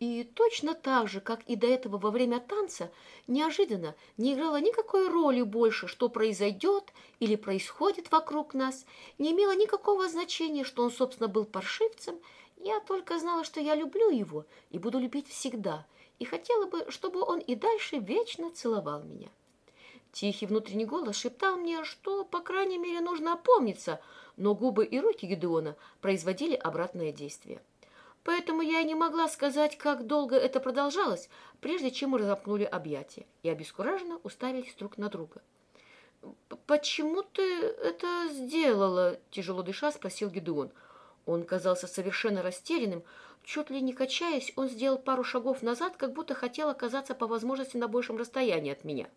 И точно так же, как и до этого во время танца, неожиданно не играло никакой роли больше, что произойдет или происходит вокруг нас, не имело никакого значения, что он, собственно, был паршивцем. Я только знала, что я люблю его и буду любить всегда, и хотела бы, чтобы он и дальше вечно целовал меня. Тихий внутренний голос шептал мне, что, по крайней мере, нужно опомниться, но губы и руки Гедеона производили обратное действие. Поэтому я и не могла сказать, как долго это продолжалось, прежде чем мы разомкнули объятия и обескураженно уставились друг на друга. «Почему ты это сделала?» – тяжело дыша спросил Гедеон. Он казался совершенно растерянным. Чуть ли не качаясь, он сделал пару шагов назад, как будто хотел оказаться по возможности на большем расстоянии от меня.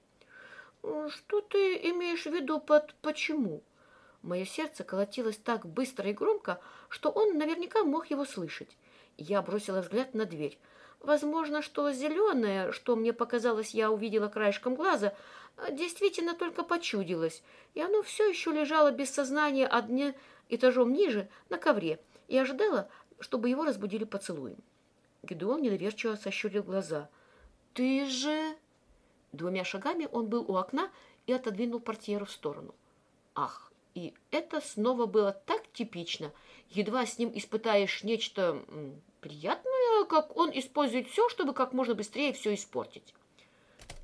«Что ты имеешь в виду под «почему»?» Мое сердце колотилось так быстро и громко, что он наверняка мог его слышать. Я бросила взгляд на дверь. Возможно, что зеленое, что мне показалось, я увидела краешком глаза, действительно только почудилось, и оно все еще лежало без сознания одним этажом ниже, на ковре, и ожидало, чтобы его разбудили поцелуем. Гедеон недоверчиво сощурил глаза. «Ты же...» Двумя шагами он был у окна и отодвинул портьеру в сторону. Ах, и это снова было так типично. Едва с ним испытаешь нечто приятное, как он использует все, чтобы как можно быстрее все испортить.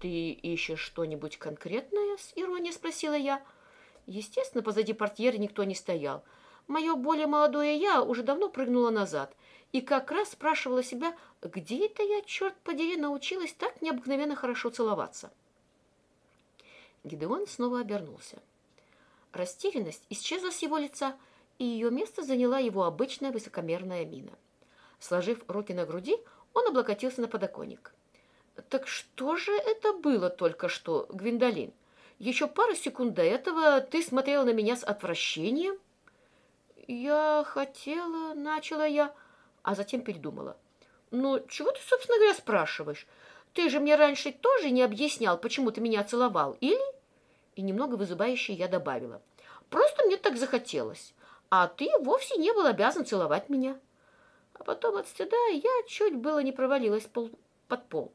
«Ты ищешь что-нибудь конкретное?» — с иронией спросила я. Естественно, позади портьеры никто не стоял. Мое более молодое «я» уже давно прыгнуло назад и как раз спрашивала себя, где это я, черт подери, научилась так необыкновенно хорошо целоваться. Гидеон снова обернулся. Растерянность исчезла с его лица, и ее место заняла его обычная высокомерная мина. Сложив руки на груди, он облокотился на подоконник. «Так что же это было только что, Гвиндолин? Еще пару секунд до этого ты смотрела на меня с отвращением?» «Я хотела...» — начала я, а затем передумала. «Ну, чего ты, собственно говоря, спрашиваешь? Ты же мне раньше тоже не объяснял, почему ты меня целовал, или...» И немного вызывающе я добавила. «Просто мне так захотелось, а ты вовсе не был обязан целовать меня». А потом от стыда я чуть было не провалилась пол, под пол.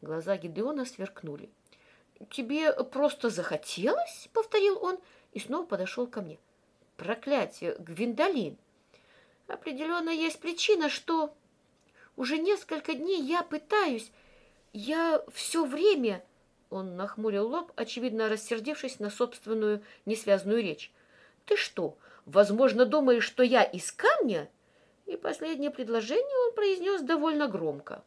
Глаза Гидеона сверкнули. «Тебе просто захотелось?» — повторил он и снова подошел ко мне. «Проклятие, Гвиндолин! Определенно есть причина, что уже несколько дней я пытаюсь, я все время...» Он нахмурил лоб, очевидно рассердившись на собственную несвязную речь. «Ты что, возможно, думаешь, что я из камня?» И последнее предложение он произнес довольно громко.